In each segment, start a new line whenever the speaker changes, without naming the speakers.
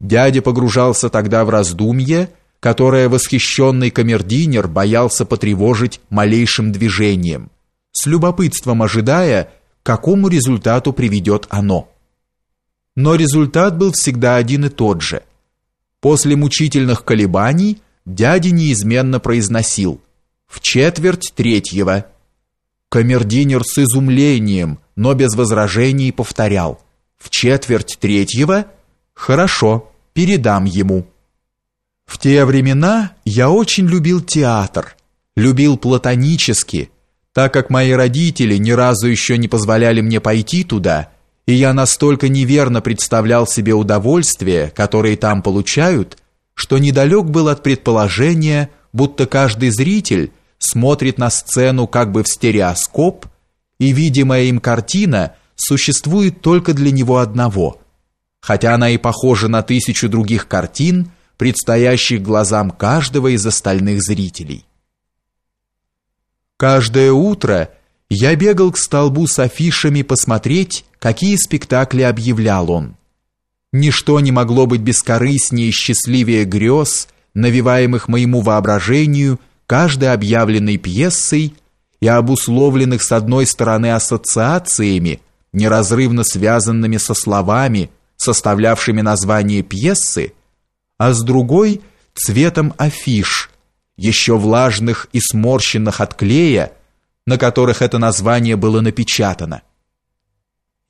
Дядя погружался тогда в раздумье, которое восхищенный камердинер боялся потревожить малейшим движением, с любопытством ожидая, к какому результату приведет оно. Но результат был всегда один и тот же. После мучительных колебаний дядя неизменно произносил «в четверть третьего». Камердинер с изумлением, но без возражений повторял «в четверть третьего?» «Хорошо, передам ему». В те времена я очень любил театр, любил платонически, так как мои родители ни разу еще не позволяли мне пойти туда, и я настолько неверно представлял себе удовольствие, которое там получают, что недалек был от предположения, будто каждый зритель смотрит на сцену как бы в стереоскоп, и видимая им картина существует только для него одного, хотя она и похожа на тысячу других картин, предстоящих глазам каждого из остальных зрителей. Каждое утро я бегал к столбу с афишами посмотреть, какие спектакли объявлял он. Ничто не могло быть бескорыстнее и счастливее грез, навеваемых моему воображению каждой объявленной пьесой и обусловленных с одной стороны ассоциациями, неразрывно связанными со словами, составлявшими название пьесы, а с другой – цветом афиш, еще влажных и сморщенных от клея, на которых это название было напечатано.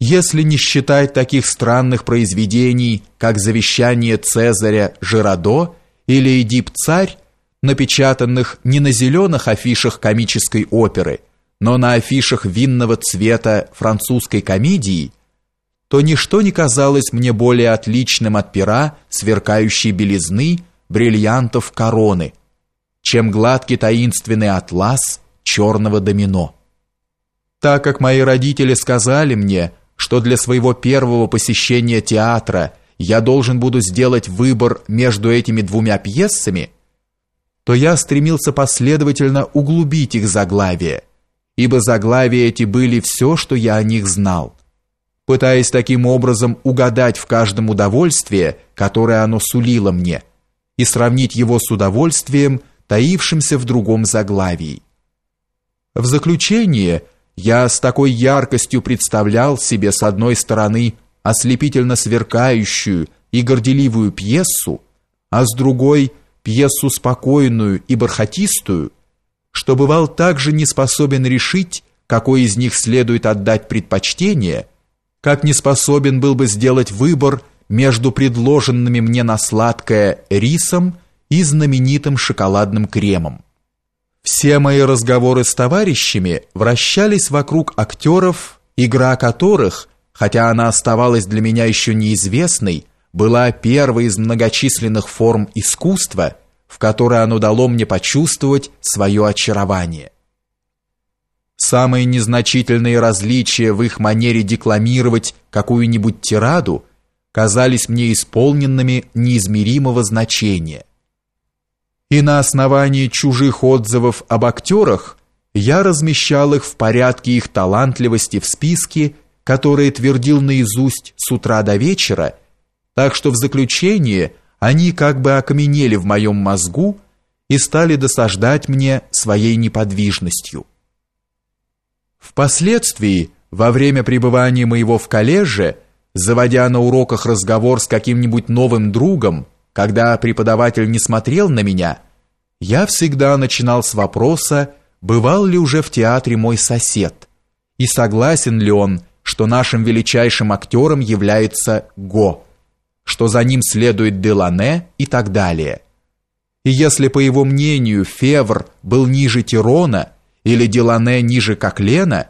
Если не считать таких странных произведений, как «Завещание Цезаря Жирадо» или «Эдип-царь», напечатанных не на зеленых афишах комической оперы, но на афишах винного цвета французской комедии, то ничто не казалось мне более отличным от пера сверкающей белизны, бриллиантов короны, чем гладкий таинственный атлас черного домино. Так как мои родители сказали мне, что для своего первого посещения театра я должен буду сделать выбор между этими двумя пьесами, то я стремился последовательно углубить их заглавие, ибо заглавия эти были все, что я о них знал, пытаясь таким образом угадать в каждом удовольствие, которое оно сулило мне, и сравнить его с удовольствием, таившимся в другом заглавии. В заключение я с такой яркостью представлял себе с одной стороны ослепительно сверкающую и горделивую пьесу, а с другой – пьесу спокойную и бархатистую, что бывал также не способен решить, какой из них следует отдать предпочтение, как не способен был бы сделать выбор между предложенными мне на сладкое рисом и знаменитым шоколадным кремом. Все мои разговоры с товарищами вращались вокруг актеров, игра которых, хотя она оставалась для меня еще неизвестной, была первой из многочисленных форм искусства, в которой оно дало мне почувствовать свое очарование. Самые незначительные различия в их манере декламировать какую-нибудь тираду казались мне исполненными неизмеримого значения. И на основании чужих отзывов об актерах я размещал их в порядке их талантливости в списке, которые твердил наизусть с утра до вечера, так что в заключение они как бы окаменели в моем мозгу и стали досаждать мне своей неподвижностью. Впоследствии, во время пребывания моего в колледже, заводя на уроках разговор с каким-нибудь новым другом, когда преподаватель не смотрел на меня, я всегда начинал с вопроса, бывал ли уже в театре мой сосед, и согласен ли он, что нашим величайшим актером является Го что за ним следует Делане и так далее. И если, по его мнению, Февр был ниже Тирона или Делане ниже Коклена,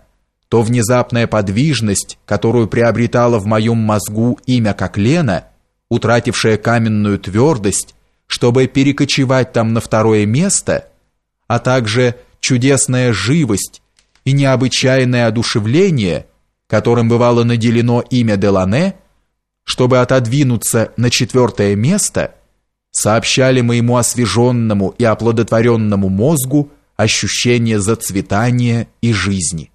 то внезапная подвижность, которую приобретало в моем мозгу имя Коклена, утратившая каменную твердость, чтобы перекочевать там на второе место, а также чудесная живость и необычайное одушевление, которым бывало наделено имя Делане – чтобы отодвинуться на четвертое место, сообщали моему освеженному и оплодотворенному мозгу ощущение зацветания и жизни.